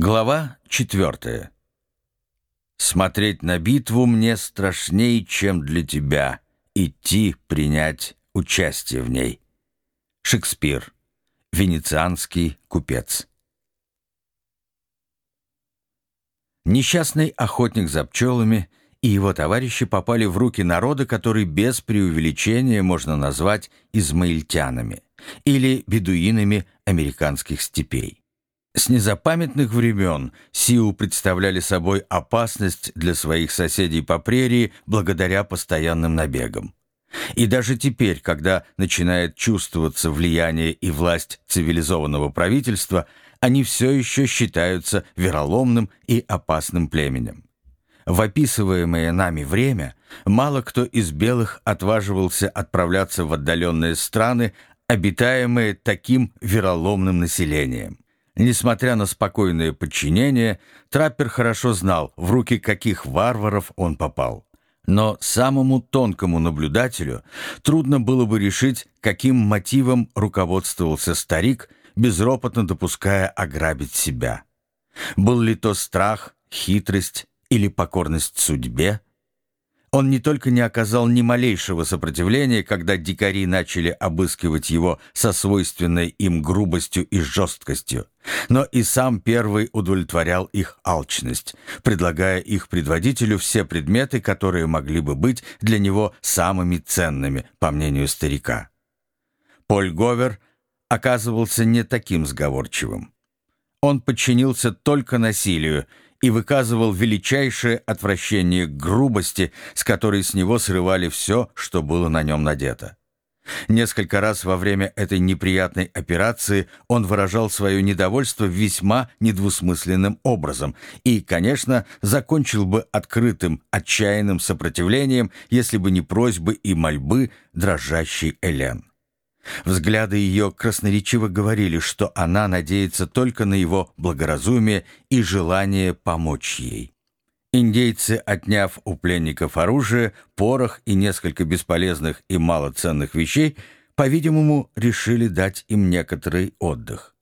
Глава четвертая. «Смотреть на битву мне страшней, чем для тебя идти принять участие в ней». Шекспир. Венецианский купец. Несчастный охотник за пчелами и его товарищи попали в руки народа, который без преувеличения можно назвать измаильтянами или бедуинами американских степей. С незапамятных времен Сиу представляли собой опасность для своих соседей по прерии благодаря постоянным набегам. И даже теперь, когда начинает чувствоваться влияние и власть цивилизованного правительства, они все еще считаются вероломным и опасным племенем. В описываемое нами время мало кто из белых отваживался отправляться в отдаленные страны, обитаемые таким вероломным населением. Несмотря на спокойное подчинение, траппер хорошо знал, в руки каких варваров он попал. Но самому тонкому наблюдателю трудно было бы решить, каким мотивом руководствовался старик, безропотно допуская ограбить себя. Был ли то страх, хитрость или покорность судьбе? Он не только не оказал ни малейшего сопротивления, когда дикари начали обыскивать его со свойственной им грубостью и жесткостью, но и сам первый удовлетворял их алчность, предлагая их предводителю все предметы, которые могли бы быть для него самыми ценными, по мнению старика. Поль Говер оказывался не таким сговорчивым. Он подчинился только насилию, и выказывал величайшее отвращение к грубости, с которой с него срывали все, что было на нем надето. Несколько раз во время этой неприятной операции он выражал свое недовольство весьма недвусмысленным образом и, конечно, закончил бы открытым, отчаянным сопротивлением, если бы не просьбы и мольбы дрожащей Элен. Взгляды ее красноречиво говорили, что она надеется только на его благоразумие и желание помочь ей. Индейцы, отняв у пленников оружие, порох и несколько бесполезных и малоценных вещей, по-видимому, решили дать им некоторый отдых.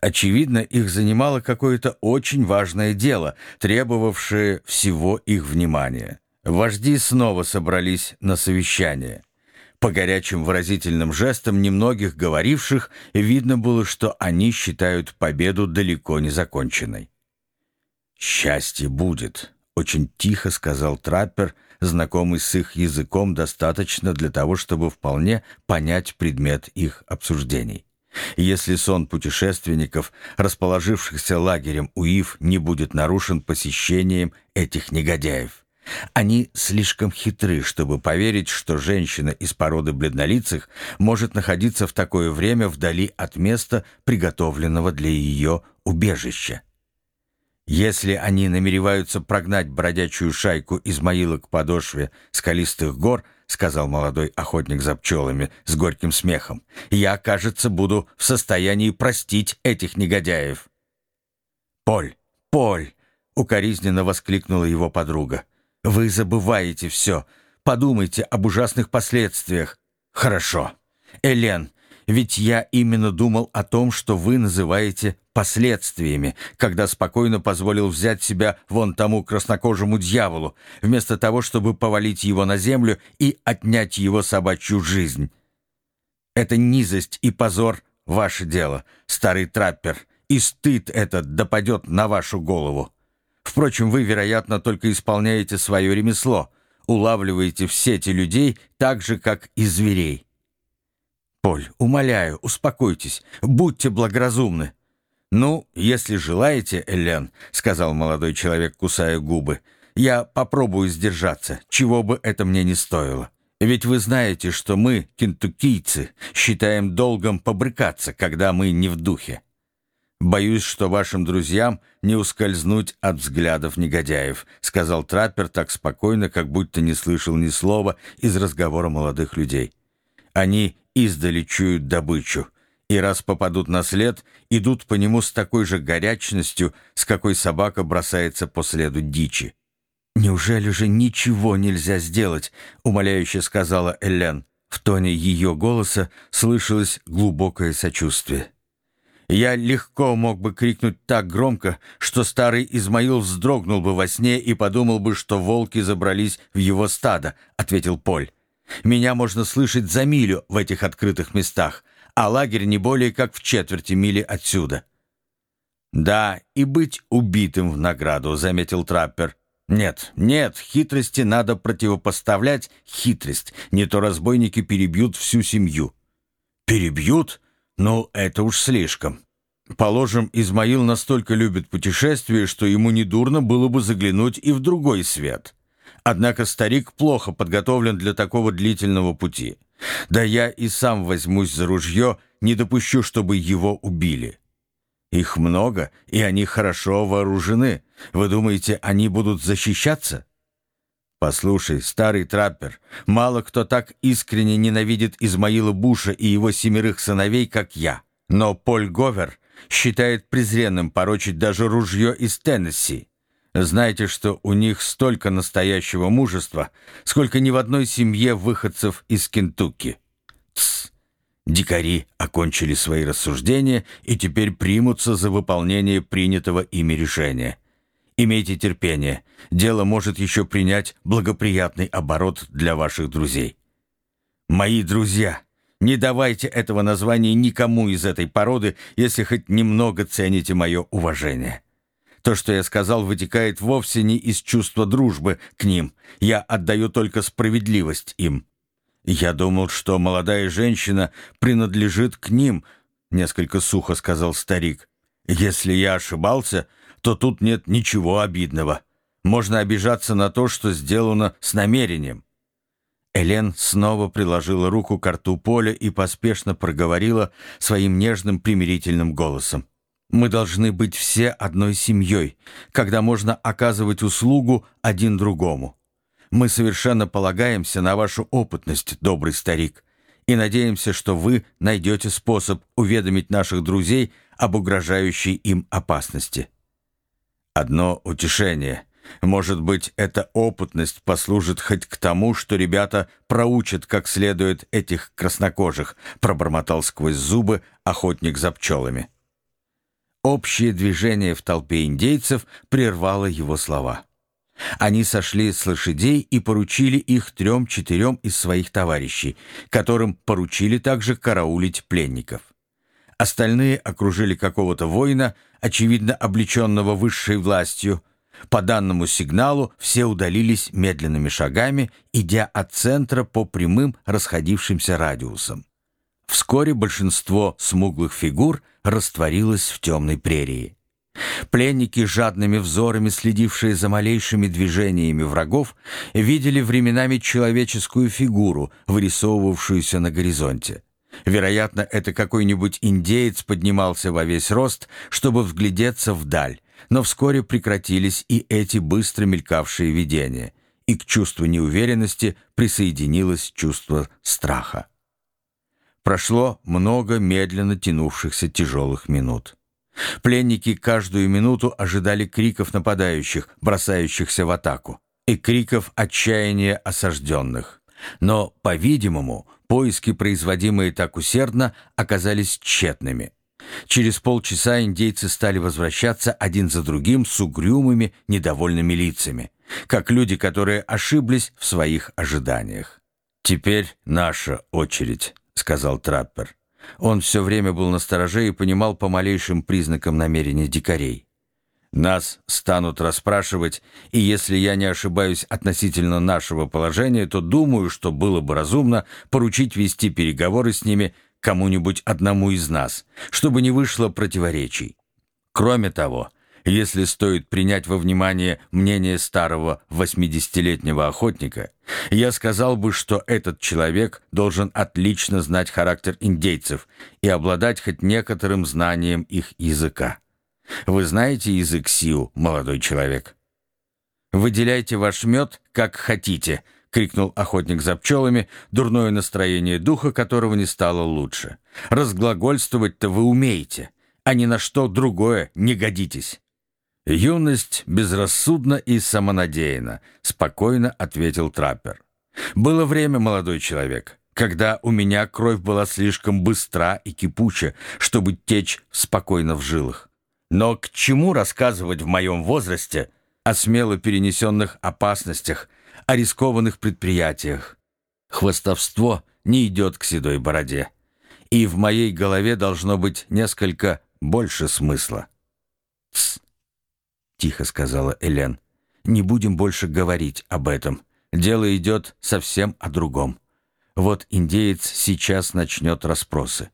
Очевидно, их занимало какое-то очень важное дело, требовавшее всего их внимания. Вожди снова собрались на совещание. По горячим выразительным жестам немногих говоривших видно было, что они считают победу далеко не законченной. «Счастье будет», — очень тихо сказал траппер, знакомый с их языком достаточно для того, чтобы вполне понять предмет их обсуждений. Если сон путешественников, расположившихся лагерем УИФ, не будет нарушен посещением этих негодяев. Они слишком хитры, чтобы поверить, что женщина из породы бледнолицых может находиться в такое время вдали от места, приготовленного для ее убежища. Если они намереваются прогнать бродячую шайку Измаила к подошве скалистых гор, сказал молодой охотник за пчелами с горьким смехом, я, кажется, буду в состоянии простить этих негодяев. «Поль, Поль!» — укоризненно воскликнула его подруга. Вы забываете все. Подумайте об ужасных последствиях. Хорошо. Элен, ведь я именно думал о том, что вы называете последствиями, когда спокойно позволил взять себя вон тому краснокожему дьяволу, вместо того, чтобы повалить его на землю и отнять его собачью жизнь. Это низость и позор — ваше дело, старый траппер, и стыд этот допадет на вашу голову. Впрочем, вы, вероятно, только исполняете свое ремесло, улавливаете в сети людей так же, как и зверей. Поль, умоляю, успокойтесь, будьте благоразумны. «Ну, если желаете, Элен», — сказал молодой человек, кусая губы, «я попробую сдержаться, чего бы это мне не стоило. Ведь вы знаете, что мы, кентуккийцы, считаем долгом побрыкаться, когда мы не в духе. «Боюсь, что вашим друзьям не ускользнуть от взглядов негодяев», сказал траппер так спокойно, как будто не слышал ни слова из разговора молодых людей. «Они издали чуют добычу, и раз попадут на след, идут по нему с такой же горячностью, с какой собака бросается по следу дичи». «Неужели же ничего нельзя сделать?» — умоляюще сказала Элен. В тоне ее голоса слышалось глубокое сочувствие. Я легко мог бы крикнуть так громко, что старый Измаил вздрогнул бы во сне и подумал бы, что волки забрались в его стадо, — ответил Поль. Меня можно слышать за милю в этих открытых местах, а лагерь не более как в четверти мили отсюда. «Да, и быть убитым в награду», — заметил траппер. «Нет, нет, хитрости надо противопоставлять хитрость, не то разбойники перебьют всю семью». «Перебьют? Ну, это уж слишком». Положим, Измаил настолько любит путешествия, что ему недурно было бы заглянуть и в другой свет. Однако старик плохо подготовлен для такого длительного пути. Да я и сам возьмусь за ружье, не допущу, чтобы его убили. Их много, и они хорошо вооружены. Вы думаете, они будут защищаться? Послушай, старый траппер, мало кто так искренне ненавидит Измаила Буша и его семерых сыновей, как я. Но Поль Говер считает презренным порочить даже ружье из Теннесси. Знаете, что у них столько настоящего мужества, сколько ни в одной семье выходцев из Кентукки. Тсс. Дикари окончили свои рассуждения и теперь примутся за выполнение принятого ими решения. Имейте терпение, дело может еще принять благоприятный оборот для ваших друзей. Мои друзья, не давайте этого названия никому из этой породы, если хоть немного цените мое уважение. То, что я сказал, вытекает вовсе не из чувства дружбы к ним. Я отдаю только справедливость им. Я думал, что молодая женщина принадлежит к ним, несколько сухо сказал старик. Если я ошибался, то тут нет ничего обидного. Можно обижаться на то, что сделано с намерением. Элен снова приложила руку к рту Поля и поспешно проговорила своим нежным примирительным голосом. Мы должны быть все одной семьей, когда можно оказывать услугу один другому. Мы совершенно полагаемся на вашу опытность, добрый старик, и надеемся, что вы найдете способ уведомить наших друзей об угрожающей им опасности. Одно утешение. Может быть, эта опытность послужит хоть к тому, что ребята проучат как следует этих краснокожих, пробормотал сквозь зубы охотник за пчелами. Общее движение в толпе индейцев прервало его слова. Они сошли с лошадей и поручили их трем-четырем из своих товарищей, которым поручили также караулить пленников. Остальные окружили какого-то воина, очевидно облеченного высшей властью. По данному сигналу все удалились медленными шагами, идя от центра по прямым расходившимся радиусам. Вскоре большинство смуглых фигур растворилось в темной прерии. Пленники, жадными взорами следившие за малейшими движениями врагов, видели временами человеческую фигуру, вырисовывавшуюся на горизонте. Вероятно, это какой-нибудь индеец поднимался во весь рост, чтобы вглядеться вдаль, но вскоре прекратились и эти быстро мелькавшие видения, и к чувству неуверенности присоединилось чувство страха. Прошло много медленно тянувшихся тяжелых минут. Пленники каждую минуту ожидали криков нападающих, бросающихся в атаку, и криков отчаяния осажденных. Но, по-видимому, поиски, производимые так усердно, оказались тщетными. Через полчаса индейцы стали возвращаться один за другим с угрюмыми, недовольными лицами, как люди, которые ошиблись в своих ожиданиях. «Теперь наша очередь», сказал траппер. Он все время был на стороже и понимал по малейшим признакам намерений дикарей. Нас станут расспрашивать, и если я не ошибаюсь относительно нашего положения, то думаю, что было бы разумно поручить вести переговоры с ними кому-нибудь одному из нас, чтобы не вышло противоречий. Кроме того, если стоит принять во внимание мнение старого 80-летнего охотника, я сказал бы, что этот человек должен отлично знать характер индейцев и обладать хоть некоторым знанием их языка. Вы знаете язык Сиу, молодой человек? «Выделяйте ваш мед, как хотите», — крикнул охотник за пчелами, дурное настроение духа которого не стало лучше. «Разглагольствовать-то вы умеете, а ни на что другое не годитесь». «Юность безрассудна и самонадеяна», — спокойно ответил траппер. «Было время, молодой человек, когда у меня кровь была слишком быстра и кипуча, чтобы течь спокойно в жилах. Но к чему рассказывать в моем возрасте о смело перенесенных опасностях, о рискованных предприятиях? Хвостовство не идет к седой бороде. И в моей голове должно быть несколько больше смысла. «Тсс!» — тихо сказала Элен. «Не будем больше говорить об этом. Дело идет совсем о другом. Вот индеец сейчас начнет расспросы.